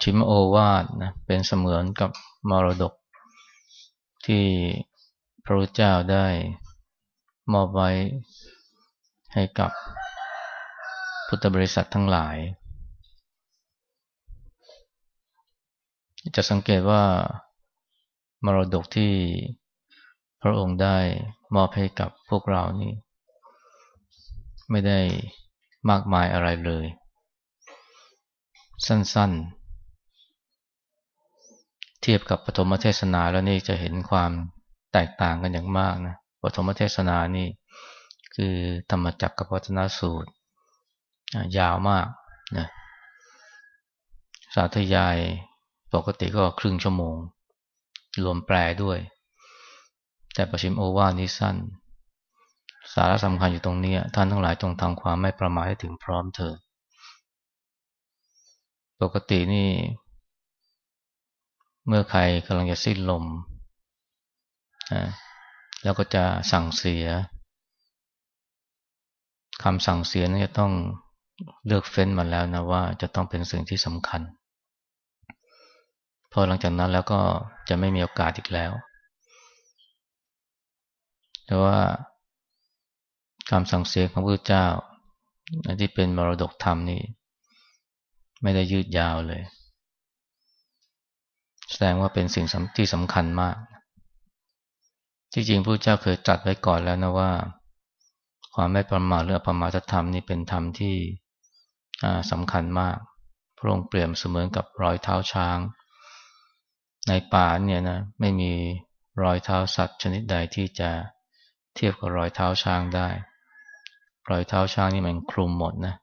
ปัจฉิมโอวาทนะเป็นเสมือนกับมรดก ที่พระพุทธเจ้าได้มอบไว้ให้กับพุทธบริษัททั้งหลาย จะสังเกตว่ามรดกที่พระองค์ได้มอบให้กับพวกเรานี่ ไม่ได้มากมายอะไรเลย สั้นๆ เทียบกับปฐมเทศนาแล้วนี่จะเห็นความแตกต่างกันอย่างมากนะปฐมเทศนานี่คือธรรมจักรกับวัฒนสูตร ยาวมากนะสาธยายปกติก็ครึ่งชั่วโมง รวมแปลด้วย แต่ประชิมโอวานี้สั้น สาระสำคัญอยู่ตรงนี้ ท่านทั้งหลายจงทำความไม่ประมาทให้ถึงพร้อมเถิดปกตินี่ เมื่อใครกำลังจะสิ้นลมแล้วก็จะสั่งเสียคำสั่งเสียนี่จะต้องเลือกเฟ้นมาแล้วนะว่าจะต้องเป็นสิ่งที่สำคัญ พอหลังจากนั้นแล้วก็จะไม่มีโอกาสอีกแล้ว แต่ว่าคำสั่งเสียของพระเจ้าที่เป็นมรดกธรรมนี่ไม่ได้ยืดยาวเลย ดงว่าเป็นสิ่งที่สำคัญมาก ที่จริงพระเจ้าเคยจัดไว้ก่อนแล้วนะว่า ความไม่ประมาทหรือประมาทธรรมนี่เป็นธรรมที่สำคัญมาก พระองค์เปรียบเสมือนกับรอยเท้าช้าง ในป่าเนี่ยนะไม่มีรอยเท้าสัตว์ชนิดใดที่จะเทียบกับรอยเท้าช้างได้ รอยเท้าช้างนี่มันคลุมหมดนะ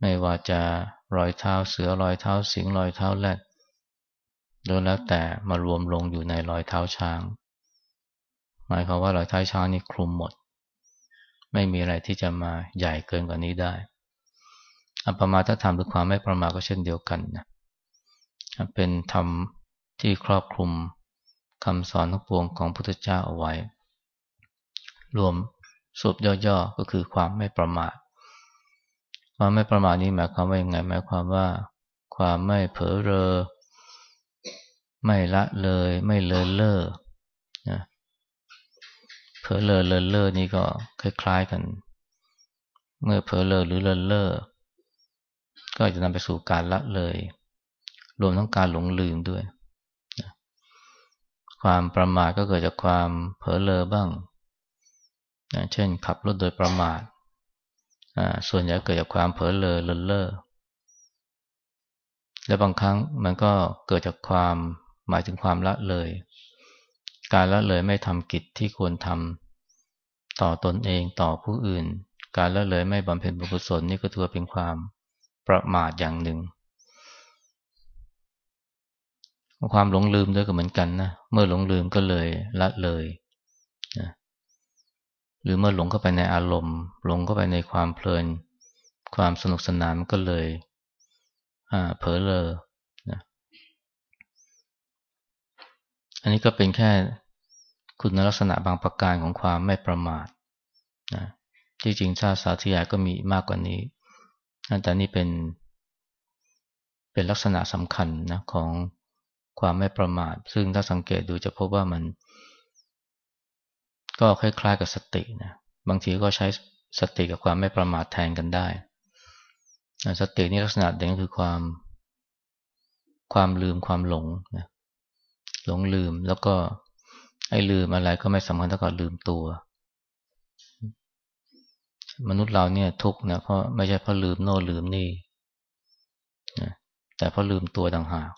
ไม่ว่าจะรอยเท้าเสือรอยเท้าสิงรอยเท้าแรด โดยแล้วแต่มารวมลงอยู่ในรอยเท้าช้าง หมายความว่ารอยเท้าช้างนี่คลุมหมด ไม่มีอะไรที่จะมาใหญ่เกินกว่านี้ได้ อัปมาทธรรมหรือความไม่ประมาทก็เช่นเดียวกันนะเป็นธรรมที่ครอบคลุมคำสอนทั้งปวงของพุทธเจ้าเอาไว้ รวมสุบย่อๆก็คือความไม่ประมาทความไม่ประมาทนี้หมายความว่าอยังไงหมายความว่า ความไม่เผลอเรอ ไม่ละเลยไม่เลอเล่อนะเผลอเลอเลินเล่อนี่ก็คล้ายๆกัน เมื่อเผลอเลอหรือเลินเล่อก็จะนำไปสู่การละเลย รวมทั้งการหลงลืมด้วย ความประมาทก็เกิดจากความเผลอเลอบ้างเช่นขับรถโดยประมาทส่วนใหญ่เกิดจากความเผลอเลอเลินเล่อและบางครั้งมันก็เกิดจากความ หมายถึงความละเลย การละเลยไม่ทำกิจที่ควรทำต่อตนเองต่อผู้อื่น การละเลยไม่บำเพ็ญบุญกุศลนี่ก็ถือเป็นความประมาทอย่างหนึ่ง ความหลงลืมด้วยก็เหมือนกันนะ เมื่อหลงลืมก็เลยละเลยนะหรือเมื่อหลงเข้าไปในอารมณ์ หลงเข้าไปในความเพลิน ความสนุกสนานก็เลยเผลอเลยนะ อันนี้ก็เป็นแค่คุณลักษณะบางประการของความไม่ประมาทนะที่จริงชาติสาธยายก็มีมากกว่านี้ แต่นี่เป็น เป็นลักษณะสำคัญนะของความไม่ประมาท ซึ่งถ้าสังเกตดูจะพบว่ามัน ก็คล้ายๆกับสตินะบางทีก็ใช้สติกับความไม่ประมาทแทนกันได้ สตินี่ลักษณะเด่นคือความความลืมความหลงนะ หลงลืมแล้วก็ไอ้ลืมอะไรก็ไม่สำคัญเท่ากับลืมตัว มนุษย์เราเนี่ยทุกนะเพราะไม่ใช่เพราะลืมโน่ลืมนี่นะแต่เพราะลืมตัวต่างหาก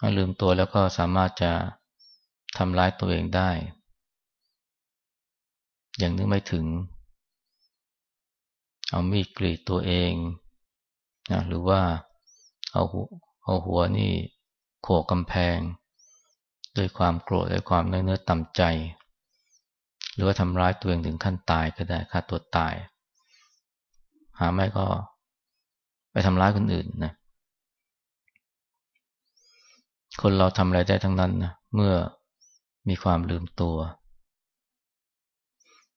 ถ้าลืมตัวแล้วก็สามารถจะทำร้ายตัวเองได้ อย่างนึกไม่ถึง เอามีดกรีดตัวเองนะหรือว่าเอาเอาหัวนี่โขกกำแพง ด้วยความโกรธด้วยความเนื้อต่ำใจ หรือว่าทำร้ายตัวเองถึงขั้นตายก็ได้ฆ่าตัวตาย หาไม่ก็ไปทำร้ายคนอื่นนะ คนเราทำอะไรได้ทั้งนั้นนะเมื่อมีความลืมตัว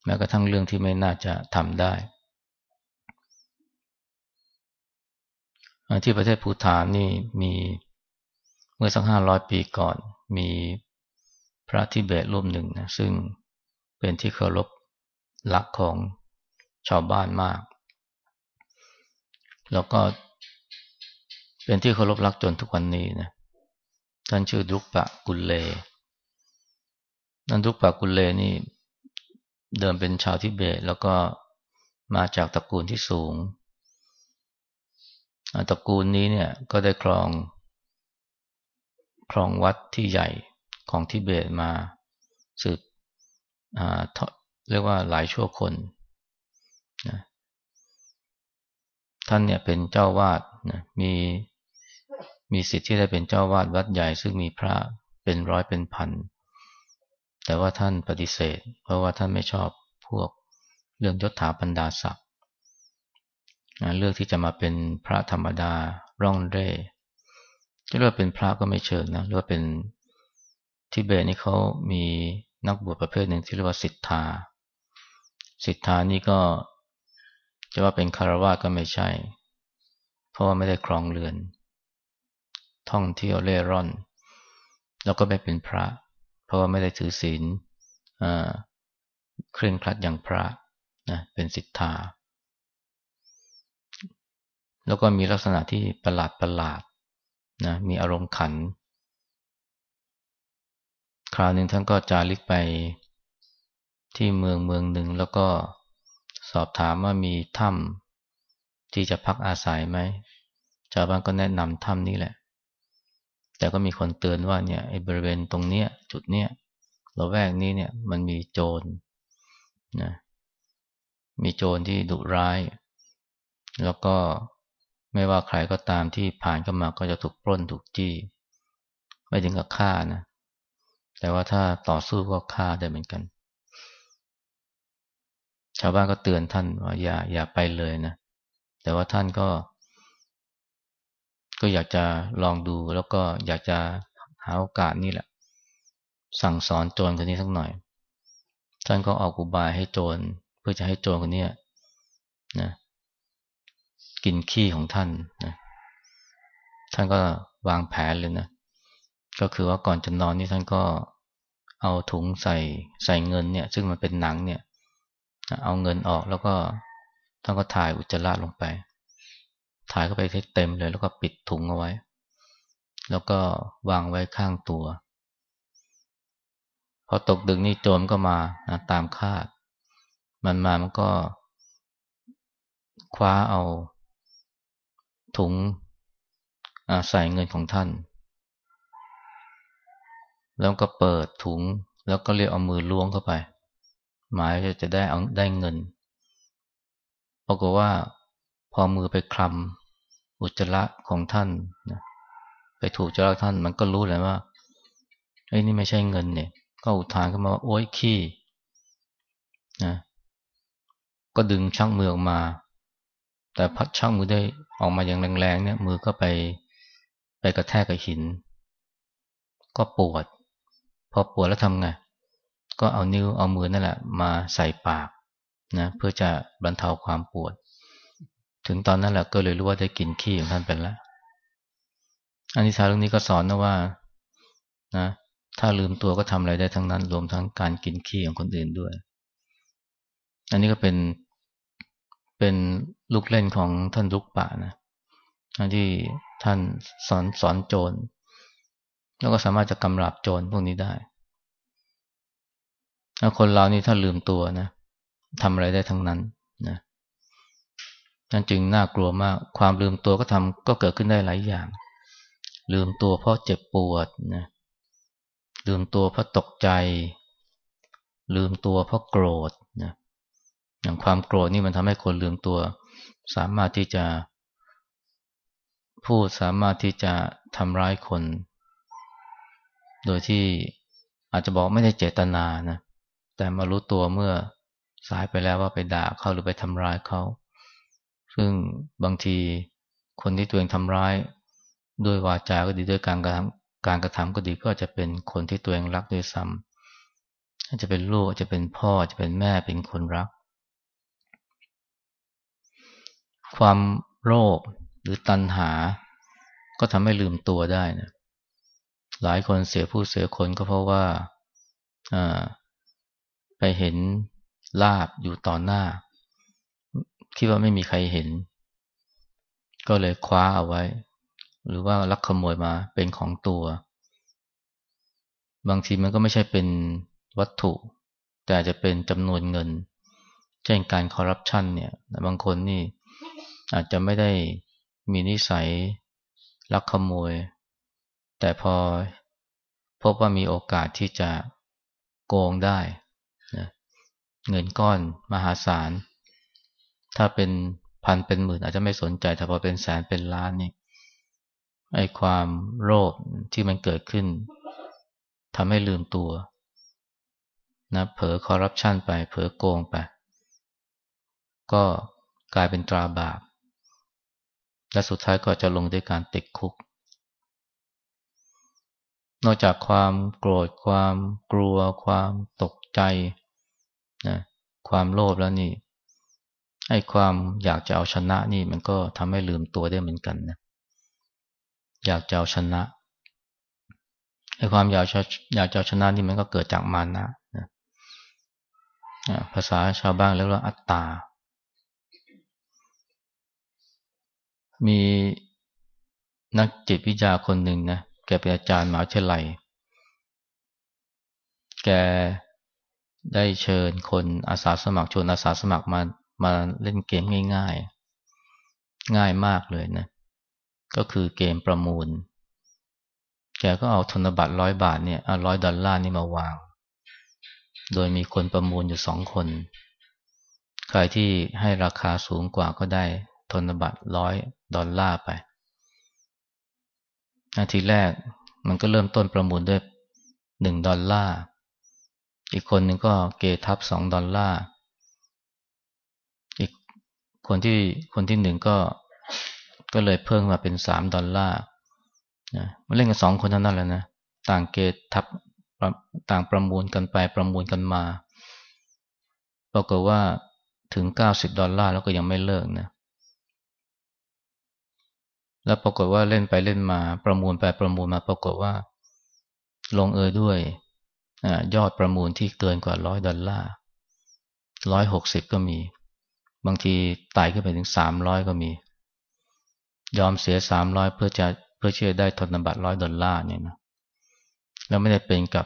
แม้กระทั่งเรื่องที่ไม่น่าจะทำได้ที่ประเทศภูฐานนี่มีเมื่อสักห้าร้อยปีก่อน มีพระทิเบตรูปหนึ่งนะซึ่งเป็นที่เคารพรักของชาวบ้านมาก แล้วก็เป็นที่เคารพรักจนทุกวันนี้นะท่านชื่อดุกปะกุลเลนันดุกปะกุลเลนี่เดิมเป็นชาวทิเบต แล้วก็มาจากตระกูลที่สูงตระกูลนี้เนี่ยก็ได้ครอง ครองวัดที่ใหญ่ของทิเบตมาสืบเรียกว่าหลายชั่วคนนะท่านเนี่ยเป็นเจ้าวาดนะมีมีสิทธิ์ที่ได้เป็นเจ้าวาดวัดใหญ่ซึ่งมีพระเป็นร้อยเป็นพัน แต่ว่าท่านปฏิเสธ เพราะว่าท่านไม่ชอบพวกเรื่องยศถาบรรดาศักดิ์เลือกที่จะมาเป็นพระธรรมดาร่องเร่ เรียกว่าเป็นพระก็ไม่เชิงนะเรียกว่าเป็นทิเบตนี่เขามีนักบวชประเภทหนึ่งที่เรียกว่าสิทธา สิทธานี่ก็จะว่าเป็นคารวะก็ไม่ใช่ เพราะว่าไม่ได้ครองเรือน ท่องเที่ยวเล่ร่อน แล้วก็ไม่เป็นพระ เพราะว่าไม่ได้ถือศีลเคร่งครัดอย่างพระนะเป็นสิทธา แล้วก็มีลักษณะที่ประหลาดประหลาด นะมีอารมณ์ขัน คราวหนึ่งท่านก็จาริกไปที่เมืองเมืองหนึ่งแล้วก็สอบถามว่ามีถ้ำที่จะพักอาศัยไหมชาวบ้านก็แนะนำถ้ำนี้แหละ แต่ก็มีคนเตือนว่าเนี่ยไอ้บริเวณตรงเนี้ย จุดเนี้ยเราแวกนี้เนี่ย มันมีโจรนะมีโจรที่ดุร้าย แล้วก็ ไม่ว่าใครก็ตามที่ผ่านเข้ามาก็จะถูกปล้นถูกจี้ ไม่ถึงกับฆ่านะ แต่ว่าถ้าต่อสู้ก็ฆ่าได้เหมือนกัน ชาวบ้านก็เตือนท่านว่าอย่าอย่าไปเลยนะ แต่ว่าท่านก็ ก็อยากจะลองดูแล้วก็อยากจะหาโอกาสนี่แหละ สั่งสอนโจรคนนี้สักหน่อย ท่านก็ออกอุบายให้โจรเพื่อจะให้โจรคนนี้นะ กินขี้ของท่านนะท่านก็วางแผนเลยนะ ก็คือว่าก่อนจะนอนนี่ท่านก็เอาถุงใส่ใส่เงินเนี่ย ซึ่งมันเป็นหนังเนี่ย เอาเงินออกแล้วก็ท่านก็ถ่ายอุจจาระลงไป ถ่ายเข้าไปเต็มเลยแล้วก็ปิดถุงเอาไว้ แล้วก็วางไว้ข้างตัว พอตกดึกนี่โจมก็มานะตามคาด มันมามันก็คว้าเอา ถุงใส่เงินของท่าน แล้วก็เปิดถุงแล้วก็เรียกเอามือล้วงเข้าไป หมายจะจะได้เอาได้เงินปรากฏว่าพอมือไปคลำอุจจาระของท่านนะไปถูกจระท่านมันก็รู้เลยว่าไอ้นี่ไม่ใช่เงินเนี่ย ก็อุทานขึ้นมาว่าโอ้ยขี้นะก็ดึงชักมือออกมา แต่พัดช่างมือได้ออกมาอย่างแรงๆเนี่ยมือก็ไปไปกระแทกกับหิน ก็ปวด พอปวดแล้วทำไง ก็เอานิ้วเอามือนั่นแหละ มาใส่ปากนะเพื่อจะบรรเทาความปวด ถึงตอนนั้นแหละก็เลยรู้ว่าได้กินขี้ของท่านเป็นแล้วอันนี้ชาเรื่องนี้ก็สอนนะว่านะถ้าลืมตัวก็ทำอะไรได้ทั้งนั้น รวมทั้งการกินขี้ของคนอื่นด้วย อันนี้ก็เป็น เป็นลูกเล่นของท่านลุกป่านะที่ท่านสอนสอนโจร แล้วก็สามารถจะกำราบโจรพวกนี้ได้ถ้าคนเรานี่ถ้าลืมตัวนะทำอะไรได้ทั้งนั้นนะนั่นจึงน่ากลัวมาก ความลืมตัวก็ทำก็เกิดขึ้นได้หลายอย่าง ลืมตัวเพราะเจ็บปวดนะลืมตัวเพราะตกใจ ลืมตัวเพราะโกรธนะ อย่างความโกรธนี่มันทำให้คนลืมตัว สามารถที่จะพูดสามารถที่จะทำร้ายคน โดยที่อาจจะบอกไม่ได้เจตนานะแต่มารู้ตัวเมื่อสายไปแล้วว่าไปด่าเขาหรือไปทำร้ายเขา ซึ่งบางทีคนที่ตัวเองทำร้าย ด้วยวาจาก็ดีด้วยการกระทำการกระทำก็ดีก็จะเป็นคนที่ตัวเองรักด้วยซ้ำอาจจะเป็นลูกอาจจะเป็นพ่อจะเป็นแม่เป็นคนรัก ความโลภหรือตัณหา ก็ทำให้ลืมตัวได้นะหลายคนเสียผู้เสียคนก็เพราะว่าไปเห็นลาบอยู่ต่อหน้า คิดว่าไม่มีใครเห็น ก็เลยคว้าเอาไว้ หรือว่าลักขโมยมาเป็นของตัว บางทีมันก็ไม่ใช่เป็นวัตถุ แต่จะเป็นจำนวนเงิน เช่นการคอร์รัปชันเนี่ย บางคนนี่ อาจจะไม่ได้มีนิสัยลักขโมย แต่พอพบว่ามีโอกาสที่จะโกงได้นะเงินก้อนมหาศาล ถ้าเป็นพันเป็นหมื่นอาจจะไม่สนใจ แต่พอเป็นแสนเป็นล้านนี่ไอความโลภที่มันเกิดขึ้นทำให้ลืมตัวนะเผลอคอร์รัปชันไป เผลอโกงไป ก็กลายเป็นตราบาป และสุดท้ายก็จะลงด้วยการติดคุก นอกจากความโกรธ ความกลัว ความตกใจนะความโลภแล้วนี่ไอ้ความอยากจะเอาชนะนี่มันก็ทำให้ลืมตัวได้เหมือนกันนะอยากจะเอาชนะไอ้ความอยากจะอยากจะเอาชนะนี่มันก็เกิดจากมานะนะภาษาชาวบ้านเรียกว่าอัตตา มีนักจิตวิทยาคนหนึ่งนะแกเป็นอาจารย์มหาวิทยาลัย แกได้เชิญคนอาสาสมัครชวนอาสาสมัครมามาเล่นเกมง่ายๆ ง่ายมากเลยนะ ก็คือเกมประมูล แกก็เอาธนบัตรร้อยบาทเนี่ยเอาร้อยดอลลาร์นี่มาวาง โดยมีคนประมูลอยู่สองคน ใครที่ให้ราคาสูงกว่าก็ได้ ธนบัตรร้อยดอลลาร์ไปนาทีแรกมันก็เริ่มต้นประมูลด้วยหนึ่งดอลลาร์ อีกคนหนึ่งก็เกทับสองดอลลาร์ อีกคนที่คนที่หนึ่งก็ก็เลยเพิ่มมาเป็นสามดอลลาร์นะมาเล่นกันสองคนเท่านั้นแหละนะ ต่างเกทับต่างประมูลกันไปประมูลกันมา ปรากฏว่าถึงเก้าสิบดอลลาร์แล้วก็ยังไม่เลิกนะ แล้วปรากฏว่าเล่นไปเล่นมา ประมูลไปประมูลมาปรากฏว่า ลงเอยด้วยยอดประมูลที่เกินกว่าร้อยดอลลาร์ร้อยหกสิบก็มี บางทีไต่ขึ้นไปถึงสามร้อยก็มี ยอมเสียสามร้อยเพื่อจะเพื่อเชื่อได้ธนบัตรร้อยดอลลาร์เนี่ยนะแล้วไม่ได้เป็นกับ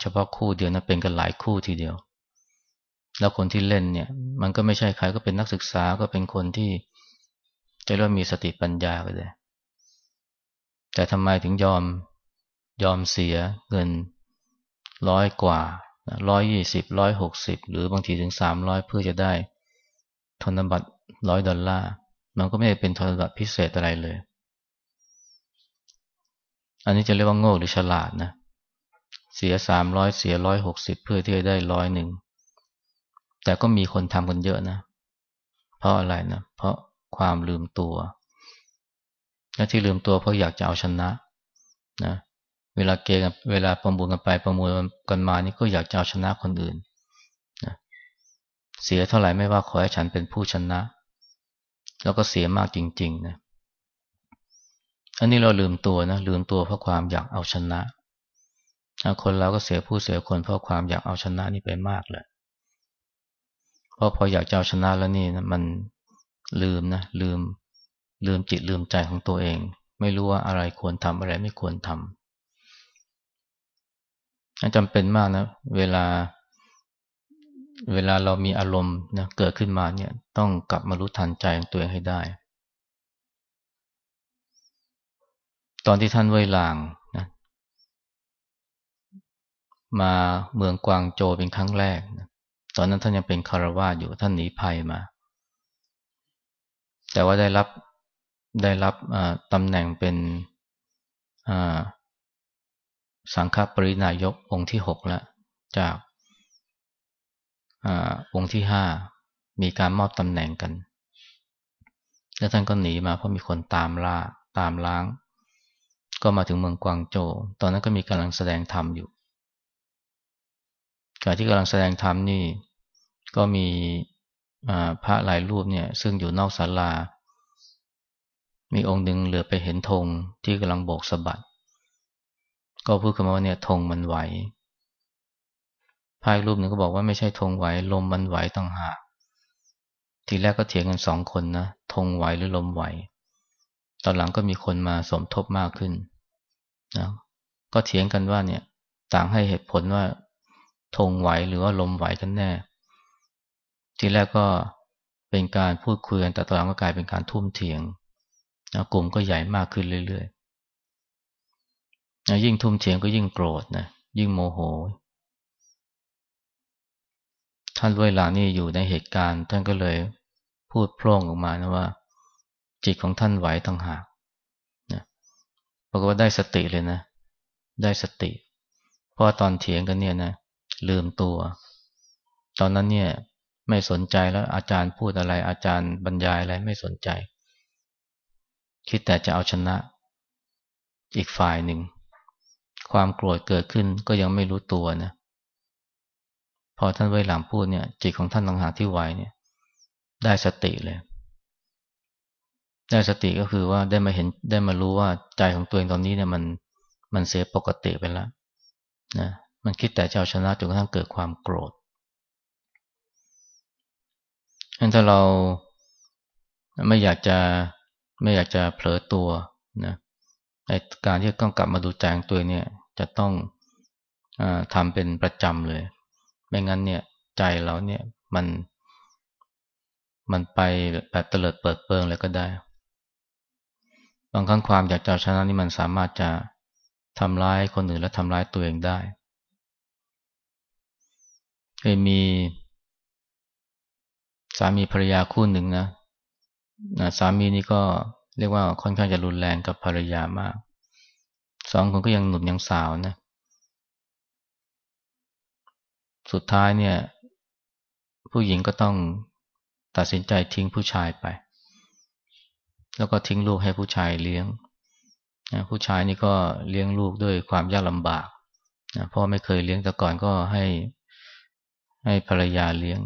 เฉพาะคู่เดียวนะเป็นกันหลายคู่ทีเดียว แล้วคนที่เล่นเนี่ย มันก็ไม่ใช่ใครก็เป็นนักศึกษาก็เป็นคนที่จะเริ่มมีสติปัญญาก็ได้ แต่ทำไมถึงยอมยอมเสียเงินร้อยกว่าร้อยยี่สิบร้อยหกสิบหรือบางทีถึงสามร้อยเพื่อจะได้ธนบัตรร้อยดอลลาร์มันก็ไม่ได้เป็นธนบัตรพิเศษอะไรเลย อันนี้จะเรียกว่าโง่หรือฉลาดนะ เสียสามร้อยเสียร้อยหกสิบเพื่อที่จะได้ร้อยหนึ่งแต่ก็มีคนทำกันเยอะนะ เพราะอะไรนะ เพราะความลืมตัว และที่ลืมตัวเพราะอยากจะเอาชนะนะเวลาเกมเวลาประมูลกันไปประมูลกันมานี่ก็อยากจะเอาชนะคนอื่นนะเสียเท่าไหร่ไม่ว่าขอให้ฉันเป็นผู้ชนะ แล้วก็เสียมากจริงๆนะอันนี้เราลืมตัวนะลืมตัวเพราะความอยากเอาชนะคนเราก็เสียผู้เสียคนเพราะความอยากเอาชนะนี่ไปมากเลยเพราะพออยากจะเอาชนะแล้วนี่นะมันลืมนะลืม ลืมจิตลืมใจของตัวเอง ไม่รู้ว่าอะไรควรทำอะไรไม่ควรทำจำเป็นมากนะ เวลา เวลาเรามีอารมณ์นะเกิดขึ้นมาเนี่ยต้องกลับมารู้ทันใจของตัวเองให้ได้ ตอนที่ท่านเว่ยหลางนะมาเมืองกวางโจเป็นครั้งแรกนะตอนนั้นท่านยังเป็นคารวาสอยู่ท่านหนีภัยมา แต่ว่าได้รับ ได้รับตำแหน่งเป็นสังฆปรินายกองค์ที่หกแล้วจากอองค์ที่ห้ามีการมอบตำแหน่งกัน แล้วท่านก็หนีมาเพราะมีคนตามล่าตามล้าง ก็มาถึงเมืองกวางโจวตอนนั้นก็มีกำลังแสดงธรรมอยู่การที่กำลังแสดงธรรมนี่ก็มีพระหลายรูปเนี่ยซึ่งอยู่นอกศาลา มีองค์หนึ่งเหลือไปเห็นธงที่กำลังโบกสะบัด ก็พูดคำว่าเนี่ยธงมันไหวภายรูปหนึ่งก็บอกว่าไม่ใช่ธงไหวลมมันไหวต่างหาก ทีแรกก็เถียงกันสองคนนะธงไหวหรือลมไหว ตอนหลังก็มีคนมาสมทบมากขึ้นนะก็เถียงกันว่าเนี่ยต่างให้เหตุผลว่าธงไหวหรือว่าลมไหวกันแน่ ทีแรกก็เป็นการพูดคุยกันแต่ตอนหลังก็กลายเป็นการทุ่มเถียง นะกลุ่มก็ใหญ่มากขึ้นเรื่อยๆนะยิ่งทุ่มเถียงก็ยิ่งโกรธนะยิ่งโมโห ท่านเวลานี่อยู่ในเหตุการณ์ ท่านก็เลยพูดพร่งออกมานะว่า จิตของท่านไหวทั้งหากนะปรากฏว่าได้สติเลยนะ ได้สติ เพราะตอนเถียงกันเนี่ยนะลืมตัว ตอนนั้นเนี่ยไม่สนใจแล้วอาจารย์พูดอะไรอาจารย์บรรยายอะไรไม่สนใจ คิดแต่จะเอาชนะอีกฝ่ายหนึ่ง ความโกรธเกิดขึ้นก็ยังไม่รู้ตัวนะพอท่านไวหลังพูดเนี่ย จิตของท่านต่างหากที่ไวเนี่ย ได้สติเลย ได้สติก็คือว่าได้มาเห็นได้มารู้ว่าใจของตัวเองตอนนี้เนี่ยมันมันเสียปกติไปแล้วนะมันคิดแต่จะเอาชนะจนกระทั่งเกิดความโกรธงั้นถ้าเราไม่อยากจะ ไม่อยากจะเผลอตัวนะการที่ต้องกลับมาดูใจของตัวเนี่ย จะต้องอทำเป็นประจำเลย ไม่งั้นเนี่ย ใจเราเนี่ยมัน มันไปแบบเตลิดเปิดเปิงเลยก็ได้ บางครั้งความอยากจะชนะนี่มันสามารถจะทำร้ายคนอื่นและทำร้ายตัวเองได้เคยมี สามีภรรยาคู่หนึ่งนะนะสามีนี่ก็ เรียกว่าค่อนข้างจะรุนแรงกับภรรยามาก สองคนก็ยังหนุ่มยังสาวนะ สุดท้ายเนี่ย ผู้หญิงก็ต้องตัดสินใจทิ้งผู้ชายไป แล้วก็ทิ้งลูกให้ผู้ชายเลี้ยงนะผู้ชายนี่ก็เลี้ยงลูกด้วยความยากลำบากนะพ่อไม่เคยเลี้ยงแต่ก่อนก็ให้ให้ภรรยาเลี้ยง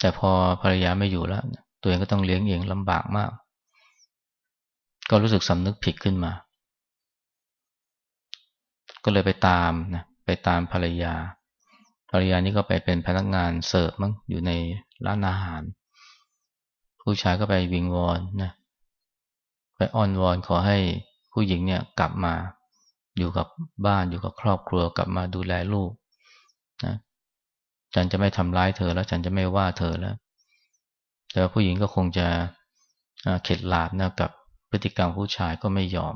แต่พอภรรยาไม่อยู่แล้ว ตัวเองก็ต้องเลี้ยงเองลำบากมาก ก็รู้สึกสำนึกผิดขึ้นมา ก็เลยไปตามนะไปตามภรรยา ภรรยานี่ก็ไปเป็นพนักงานเสิร์ฟมั้งอยู่ในร้านอาหาร ผู้ชายก็ไปวิงวอนนะไปอ้อนวอนขอให้ผู้หญิงเนี่ยกลับมาอยู่กับบ้านอยู่กับครอบครัวกลับมาดูแลลูกนะฉันจะไม่ทำร้ายเธอแล้วฉันจะไม่ว่าเธอแล้ว แต่ผู้หญิงก็คงจะเข็ดหลาบนะกับพฤติกรรมผู้ชายก็ไม่ยอม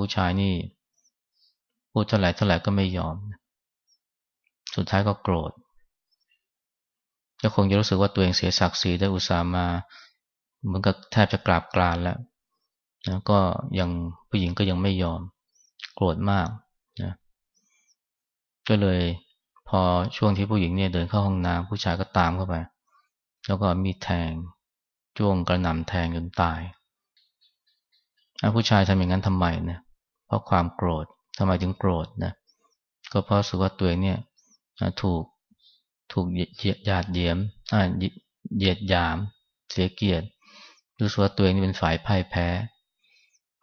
ผู้ชายนี่พูดเท่าไหร่เท่าไหร่ก็ไม่ยอม สุดท้ายก็โกรธก็คงจะรู้สึกว่าตัวเองเสียศักดิ์ศรีได้อุตส่าห์มาเหมือนกับแทบจะกราบกรานแล้วนะก็ยังผู้หญิงก็ยังไม่ยอม โกรธมากนะก็เลยพอช่วงที่ผู้หญิงเนี่ยเดินเข้าห้องน้ำผู้ชายก็ตามเข้าไป แล้วก็มีแทงจ้วงกระหน่ำแทงจนตายผู้ชายทำอย่างนั้นทำไมเนี่ยเพราะความโกรธทำไมถึงโกรธนะก็เพราะสุว่าตัวเองเนี่ยถูกถูกเหยียดหยาดเยียมอ่าเหยียดหยาม เสียเกียรติรู้สึกว่าตัวเองเป็นฝ่ายพ่ายแพ้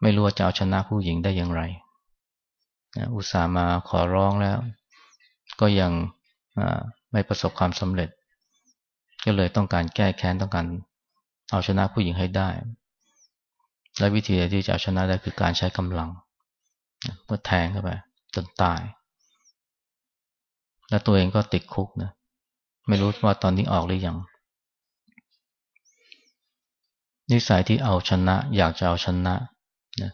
ไม่รู้ว่าจะเอาชนะผู้หญิงได้อย่างไรอุตส่าห์มาขอร้องแล้ว ก็ยังไม่ประสบความสำเร็จ ก็เลยต้องการแก้แค้นต้องการเอาชนะผู้หญิงให้ได้ และวิธีที่จะเอาชนะได้คือการใช้กำลังก็แทงเข้าไปจนตาย และตัวเองก็ติดคุกนะไม่รู้ว่าตอนนี้ออกหรือยังนิสัยที่เอาชนะ อยากจะเอาชนะนะ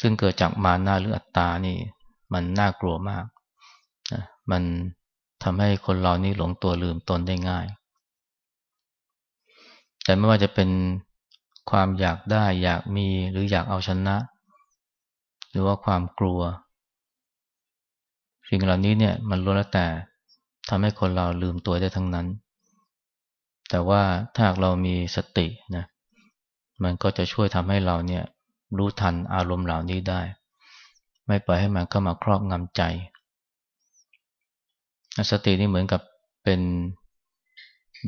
ซึ่งเกิดจากมานะหรืออัตตานี่ มันน่ากลัวมากนะมัน ทำให้คนเรานี่หลงตัวลืมตนได้ง่าย แต่ไม่ว่าจะเป็นความอยากได้อยากมีหรืออยากเอาชนะ หรือว่าความกลัว สิ่งเหล่านี้เนี่ยมันล้วนแล้วแต่ทำให้คนเราลืมตัวได้ทั้งนั้น แต่ว่าถ้าเรามีสตินะมันก็จะช่วยทำให้เราเนี่ยรู้ทันอารมณ์เหล่านี้ได้ ไม่ปล่อยให้มันเข้ามาครอบงำใจ สตินี่เหมือนกับเป็น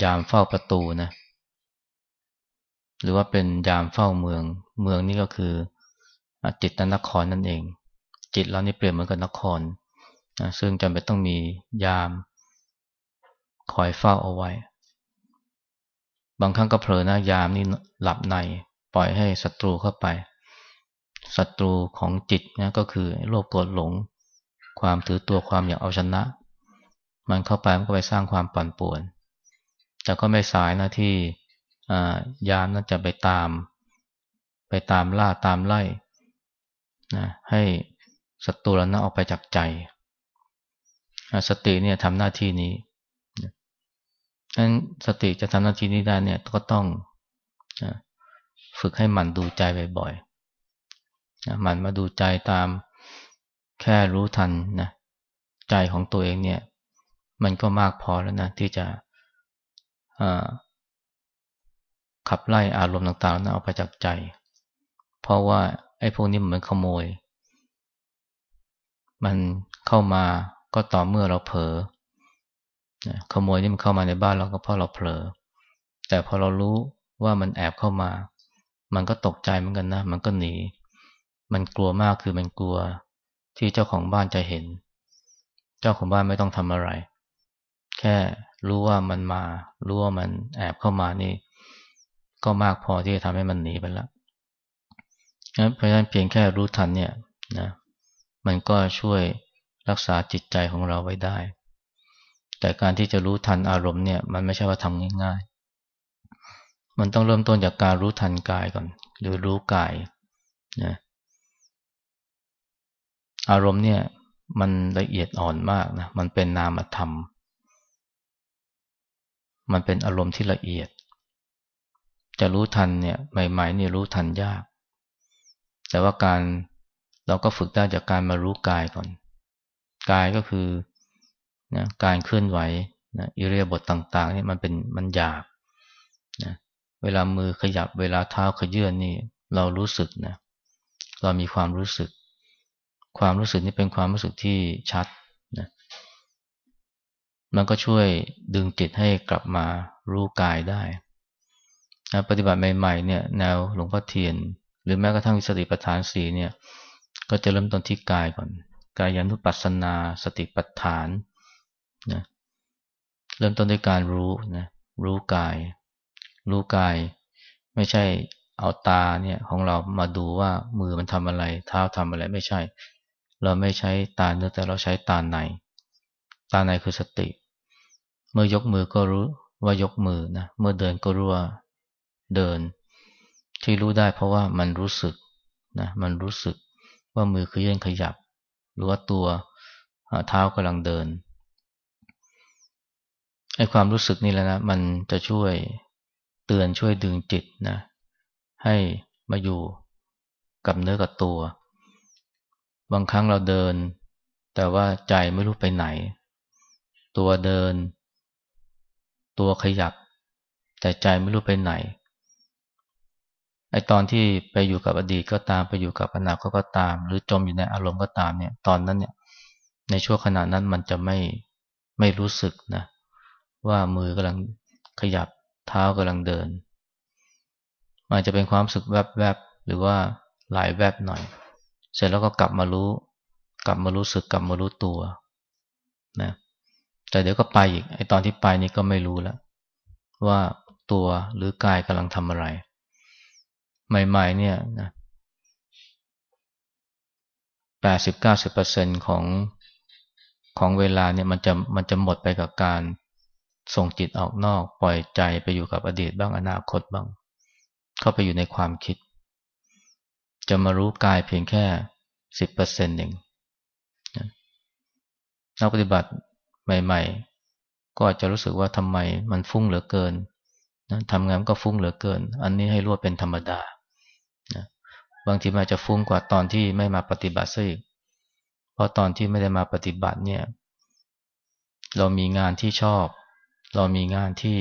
ยามเฝ้าประตูนะ หรือว่าเป็นยามเฝ้าเมือง เมืองนี่ก็คือจิตนครนั่นเอง จิตเรานี่เปรียบเหมือนกับนครนะซึ่งจำเป็นต้องมียามคอยเฝ้าเอาไว้ บางครั้งก็เผลอนะยามนี่หลับในปล่อยให้ศัตรูเข้าไป ศัตรูของจิตนะก็คือโลภโกรธหลง ความถือตัวความอยากเอาชนะ มันเข้าไปมันก็ไปสร้างความปั่นป่วน แต่ก็ไม่สายนะที่ยามนั้นจะไปตาม ไปตามล่าตามไล่นะให้ศัตรูนั้นออกไปจากใจ สติเนี่ยทำหน้าที่นี้นั้นสติจะทำหน้าที่นี้ได้เนี่ยก็ต้องฝึกให้มันดูใจบ่อยๆมันมาดูใจตามแค่รู้ทันนะใจของตัวเองเนี่ย มันก็มากพอแล้วนะที่จะขับไล่อารมณ์ต่างๆนั้นออกไปจากใจ เพราะว่าไอ้พวกนี้เหมือนขโมย มันเข้ามาก็ต่อเมื่อเราเผลอขโมยนี่มันเข้ามาในบ้านเราก็เพราะเราเผลอ แต่พอเรารู้ว่ามันแอบเข้ามา มันก็ตกใจเหมือนกันนะ มันก็หนี มันกลัวมากคือมันกลัวที่เจ้าของบ้านจะเห็น เจ้าของบ้านไม่ต้องทำอะไร ค่รู้ว่ามันมา รู้ว่ามันแอบเข้ามานี่ ก็มากพอที่จะทำให้มันหนีไปแล้วเพราะฉะนั้นเพียงแค่รู้ทันเนี่ยนะมันก็ช่วยรักษาจิตใจของเราไว้ได้ แต่การที่จะรู้ทันอารมณ์เนี่ย มันไม่ใช่ว่าทำง่ายๆ มันต้องเริ่มต้นจากการรู้ทันกายก่อน หรือรู้กายนะอารมณ์เนี่ย มันละเอียดอ่อนมากนะมันเป็นนามธรรม มันเป็นอารมณ์ที่ละเอียด จะรู้ทันเนี่ยใหม่ๆนี่รู้ทันยาก แต่ว่าการเราก็ฝึกได้จากการมารู้กายก่อน กายก็คือนะการเคลื่อนไหวนะอิเรียบทต่างๆนี่มันเป็นมันหยาบนะเวลามือขยับเวลาเท้าขยื่นนี่เรารู้สึกนะเรามีความรู้สึก ความรู้สึกนี่เป็นความรู้สึกที่ชัด มันก็ช่วยดึงจิตให้กลับมารู้กายได้นะปฏิบัติใหม่ๆเนี่ยแนวหลวงพ่อเทียน หรือแม้กระทั่งสติปัฏฐานสีเนี่ยก็จะเริ่มต้นที่กายก่อน กายานุปัสสนา สติปัฏฐานนะเริ่มต้นด้วยการรู้นะรู้กาย รู้กาย ไม่ใช่เอาตาเนี่ยของเรามาดูว่ามือมันทำอะไร เท้าทำอะไรไม่ใช่ เราไม่ใช้ตาเนื้อแต่เราใช้ตาในตาในคือสติ เมื่อยกมือก็รู้ว่ายกมือนะเมื่อเดินก็รู้ว่าเดิน ที่รู้ได้เพราะว่ามันรู้สึกนะมันรู้สึกว่ามือคือเยื่อนขยับ หรือว่าตัวเท้ากำลังเดินไอ้ความรู้สึกนี่แหละนะมันจะช่วยเตือนช่วยดึงจิตนะให้มาอยู่กับเนื้อกับตัว บางครั้งเราเดิน แต่ว่าใจไม่รู้ไปไหน ตัวเดิน ตัวขยับ แต่ใจไม่รู้ไปไหนไอตอนที่ไปอยู่กับอดีตก็ตามไปอยู่กับอนาคตก็ตาม หรือจมอยู่ในอารมณ์ก็ตามเนี่ยตอนนั้นเนี่ยในช่วงขณะนั้นมันจะไม่ไม่รู้สึกนะว่ามือกำลังขยับเท้ากำลังเดินมันจะเป็นความสึกแวบๆหรือว่าหลายแวบหน่อย เสร็จแล้วก็กลับมารู้ กลับมารู้สึกกลับมารู้ตัวนะ แต่เดี๋ยวก็ไปอีกไอตอนที่ไปนี่ก็ไม่รู้แล้ว ว่าตัวหรือกายกำลังทำอะไร ใหม่ ๆ เนี่ยนะแปดสิบเก้าสิบเปอร์เซ็นของของเวลาเนี่ยมันจะมันจะหมดไปกับการส่งจิตออกนอก ปล่อยใจไปอยู่กับอดีตบ้างอนาคตบ้าง เข้าไปอยู่ในความคิด จะมารู้กายเพียงแค่สิบเปอร์เซ็นต์เองนักปฏิบัติ ใหม่ ๆ ก็อาจจะรู้สึกว่าทำไมมันฟุ้งเหลือเกินนะทำงานก็ฟุ้งเหลือเกิน อันนี้ให้รู้ว่าเป็นธรรมดานะบางทีมันจะฟุ้งกว่าตอนที่ไม่มาปฏิบัติซะอีกเพราะตอนที่ไม่ได้มาปฏิบัติเนี่ย เรามีงานที่ชอบ เรามีงานที่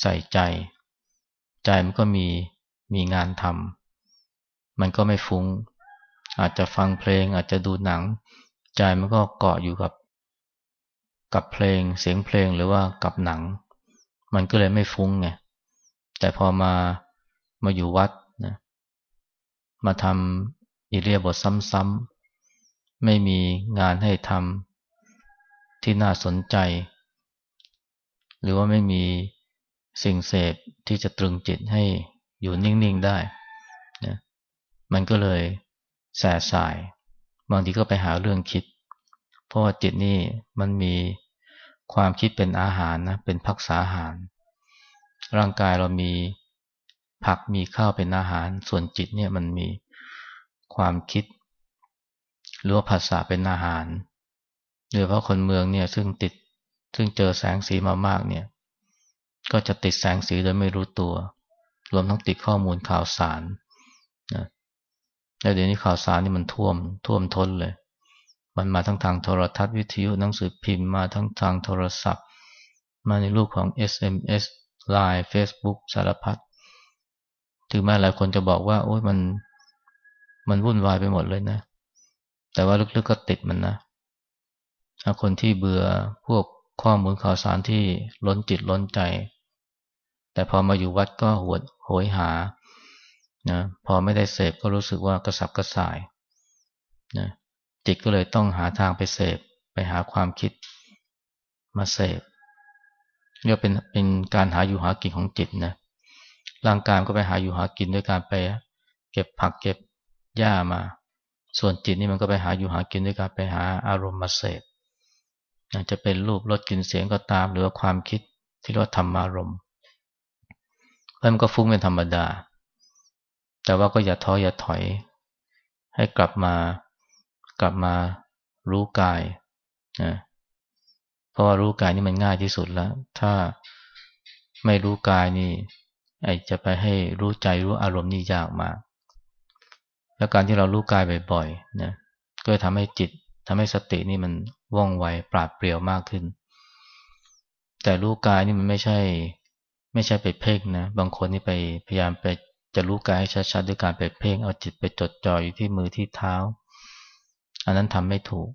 ใส่ใจ ใจมันก็มีมีงานทำมันก็ไม่ฟุง้ง อาจจะฟังเพลงอาจจะดูหนัง ใจมันก็เกาะอยู่กับ กับเพลงเสียงเพลงหรือว่ากับหนัง มันก็เลยไม่ฟุ้งไงแต่พอมามาอยู่วัดนะมาทำอิเลียบทซ้ำๆไม่มีงานให้ทำที่น่าสนใจ หรือว่าไม่มีสิ่งเสพที่จะตรึงจิตให้อยู่นิ่ง ๆ ได้นะมันก็เลยแสสาย บางทีก็ไปหาเรื่องคิด เพราะว่าจิตนี่มันมีความคิดเป็นอาหารนะเป็นพักษาอาหาร ร่างกายเรามีผักมีข้าวเป็นอาหาร ส่วนจิตเนี่ยมันมีความคิด หรือว่าภาษาเป็นอาหารโดยเฉพาะคนเมืองเนี่ยซึ่งติดซึ่งเจอแสงสีมามากเนี่ย ก็จะติดแสงสีโดยไม่รู้ตัว รวมทั้งติดข้อมูลข่าวสารนะแล้วเดี๋ยวนี้ข่าวสารนี่มันท่วมท่วมท้นเลย มันมาทั้งทางโทรทัศน์วิทยุหนังสือพิมพ์มาทั้งทางโทรศัพท์ มาในรูปของ SMS Line Facebook สารพัดถึงแม้หลายคนจะบอกว่า โอ้ยมันมันวุ่นวายไปหมดเลยนะ แต่ว่าลึกๆก็ติดมันนะคนที่เบื่อพวกข้อมูลข่าวสารที่ล้นจิตล้นใจ แต่พอมาอยู่วัดก็หวดโหยหานะพอไม่ได้เสพก็รู้สึกว่ากระสับกระส่ายนะ จิตก็เลยต้องหาทางไปเสพ ไปหาความคิดมาเสพเรียกเป็นเป็นการหาอยู่หากินของจิตนะร่างกายก็ไปหาอยู่หากินด้วยการไปเก็บผักเก็บหญ้ามา ส่วนจิตนี่มันก็ไปหาอยู่หากินด้วยการไปหาอารมณ์มาเสพจะเป็นรูปรสกลิ่นเสียงก็ตาม หรือว่าความคิดที่เรียกว่าธรรมารมณ์มันก็ฟุ้งเป็นธรรมดา แต่ว่าก็อย่าท้ออย่าถอย ให้กลับมา กลับมารู้กายนะเพราะว่ารู้กายนี่มันง่ายที่สุดแล้ว ถ้าไม่รู้กายนี่ไอจะไปให้รู้ใจรู้อารมณ์นี่ยากมาก แล้วการที่เรารู้กายบ่อยๆนะก็ทำให้จิตทำให้สตินี่มันว่องไวปราดเปรียวมากขึ้น แต่รู้กายนี่มันไม่ใช่ ไม่ใช่ไปเพ่งนะ บางคนนี่ไปพยายามไปจะรู้กายให้ชัดๆด้วยการไปเพ่งเอาจิตไปจดจ่ออยู่ที่มือที่เท้า อันนั้นทำไม่ถูก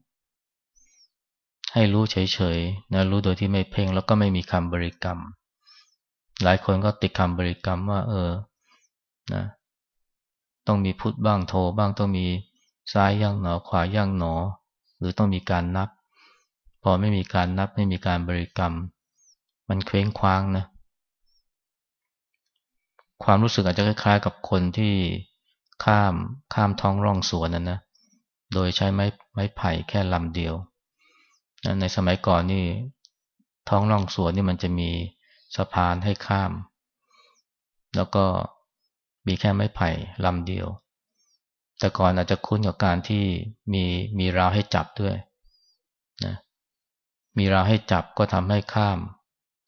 ให้รู้เฉยๆนะรู้โดยที่ไม่เพ่งแล้วก็ไม่มีคำบริกรรม หลายคนก็ติดคำบริกรรมว่า เออนะต้องมีพุทธบ้างโทบ้างต้องมีซ้ายย่างหนอ ขวาย่างหนอ หรือต้องมีการนับ พอไม่มีการนับไม่มีการบริกรรม มันเคว้งคว้างนะความรู้สึกอาจจะคล้ายๆกับคนที่ข้ามข้ามท้องร่องสวนนั่นนะ โดยใช้ไม้ไม้ไผ่แค่ลำเดียว ในสมัยก่อนนี่ท้องร่องสวนนี่มันจะมีสะพานให้ข้าม แล้วก็มีแค่ไม้ไผ่ลำเดียว แต่ก่อนอาจจะคุ้นกับการที่มีมีราวให้จับด้วยนะมีราวให้จับก็ทำให้ข้าม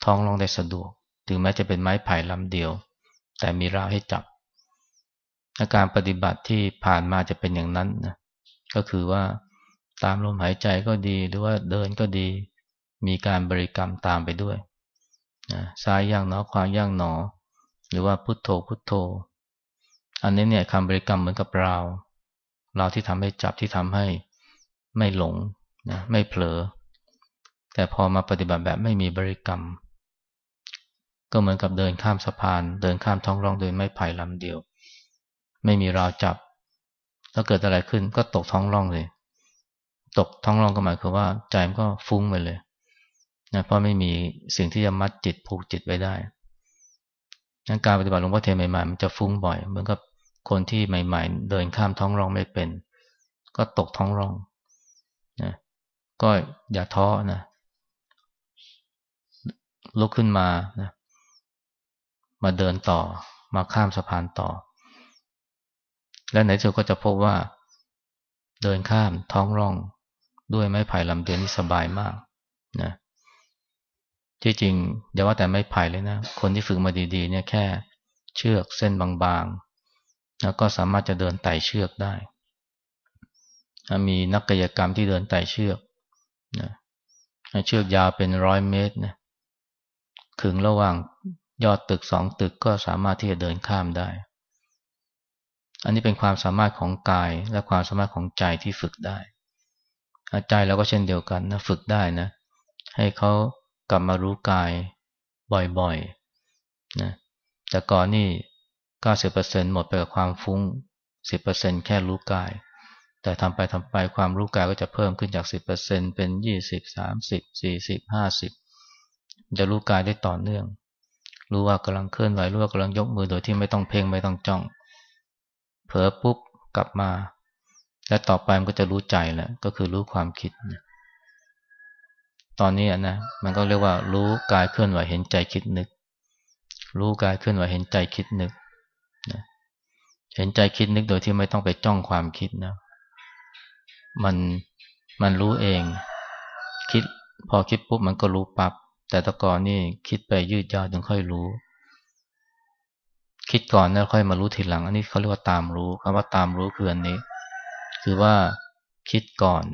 ท้องลงได้สะดวก ถึงแม้จะเป็นไม้ไผ่ลำเดียว แต่มีราวให้จับอาการปฏิบัติที่ผ่านมาจะเป็นอย่างนั้นนะ ก็คือว่าตามลมหายใจก็ดีหรือว่าเดินก็ดี มีการบริกรรมตามไปด้วยซ้ายย่างหนอขวาย่างหนอ หรือว่าพุทโธพุทโธ อันนี้เนี่ยคำบริกรรมเหมือนกับเราเราที่ทำให้จับที่ทำให้ไม่หลงนะไม่เผลอ แต่พอมาปฏิบัติแบบไม่มีบริกรรม ก็เหมือนกับเดินข้ามสะพาน เดินข้ามท้องร่องโดยไม่ไผ่ลำเดียว ไม่มีราวจับ แล้วเกิดอะไรขึ้นก็ตกท้องร่องเลย ตกท้องร่องก็หมายความว่าใจมันก็ฟุ้งไปเลยนะเพราะไม่มีสิ่งที่จะมัดจิตผูกจิตไว้ได้นั้นการปฏิบัติหลวงพ่อเทใหม่ๆมันจะฟุ้งบ่อย เหมือนกับคนที่ใหม่ ๆ เดินข้ามท้องร่องไม่เป็น ก็ตกท้องร่องนะก็อย่าท้อนะลุกขึ้นมานะมาเดินต่อมาข้ามสะพานต่อ และไหนเธอก็จะพบว่า เดินข้ามท้องร่องด้วยไม้ไผ่ลำเดือนนี่สบายมากนะที่จริงอย่าว่าแต่ไม่ไผ่เลยนะ คนที่ฝึกมาดีๆ เนี่ยแค่เชือกเส้นบางๆ แล้วก็สามารถจะเดินไต่เชือกได้ มีนักกายกรรมที่เดินไต่เชือกนะเชือกยาวเป็นร้อยเมตรนะขึงระหว่างยอดตึกสองตึกก็สามารถที่จะเดินข้ามได้ อันนี้เป็นความสามารถของกายและความสามารถของใจที่ฝึกได้ใจเราก็เช่นเดียวกันนะฝึกได้นะ ให้เขากลับมารู้กายบ่อยๆนะแต่ก่อนนี่ 90%หมดไปกับความฟุ้ง 10%แค่รู้กาย แต่ทำไปทำไปความรู้กายก็จะเพิ่มขึ้นจาก 10%เป็น 20 30 40 50 จะรู้กายได้ต่อเนื่อง รู้ว่ากำลังเคลื่อนไหวรู้ว่ากำลังยกมือโดยที่ไม่ต้องเพ่งไม่ต้องจ้อง ผลอปุ๊บกลับมา และต่อไปมันก็จะรู้ใจแหละก็คือรู้ความคิดนะตอนนี้นะมันก็เรียกว่ารู้กายเคลื่อนไหวเห็นใจคิดนึก รู้กายเคลื่อนไหวเห็นใจคิดนึกนะเห็นใจคิดนึกโดยที่ไม่ต้องไปจ้องความคิดนะมันมันรู้เอง คิดพอคิดปุ๊บมันก็รู้ปับ๊บแต่ตะกอนนี่คิดไปยืดยาวจนค่อยรู้ คิดก่อนแล้วค่อยมารู้ทีหลัง อันนี้เขาเรียกว่าตามรู้คำว่าตามรู้คืออันนี้ คือว่าคิดก่อน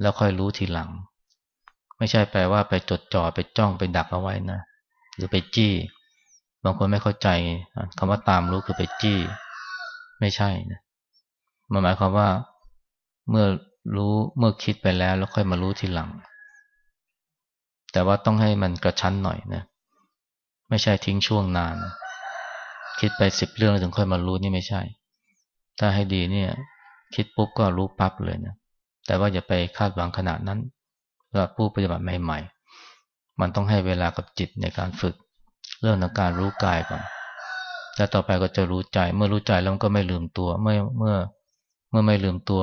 แล้วค่อยรู้ทีหลัง ไม่ใช่แปลว่าไปจดจ่อไปจ้องไปดักเอาไว้นะหรือไปจี้ บางคนไม่เข้าใจคำว่าตามรู้คือไปจี้ ไม่ใช่นะมันหมายความว่าเมื่อรู้เมื่อคิดไปแล้ว แล้วค่อยมารู้ทีหลัง แต่ว่าต้องให้มันกระชั้นหน่อยนะ ไม่ใช่ทิ้งช่วงนาน คิดไปสิบเรื่องแล้วถึงค่อยมารู้นี่ไม่ใช่ ถ้าให้ดีเนี่ย คิดปุ๊บก็รู้ปั๊บเลยนะ แต่ว่าอย่าไปคาดหวังขนาดนั้นสำหรับผู้ปฏิบัติใหม่ๆ มันต้องให้เวลากับจิตในการฝึก เรื่องของการรู้กายก่อน แล้วต่อไปก็จะรู้ใจ เมื่อรู้ใจแล้วก็ไม่ลืมตัว เมื่อเมื่อเมื่อไม่ลืมตัว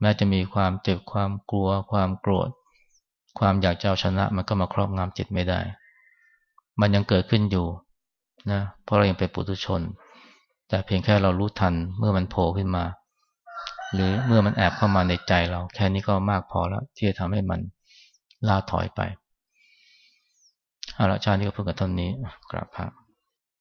แม้จะมีความเจ็บความกลัว ความโกรธ ความอยากจะเอาชนะ มันก็มาครอบงำจิตไม่ได้ มันยังเกิดขึ้นอยู่ นะเพราะเรายังเป็นปุถุชน แต่เพียงแค่เรารู้ทันเมื่อมันโผล่ขึ้นมา หรือเมื่อมันแอบเข้ามาในใจเรา แค่นี้ก็มากพอแล้ว ที่จะทำให้มันล่าถอยไปเอาละชาตินี้ก็พูดกับท่านนี้กราบพระ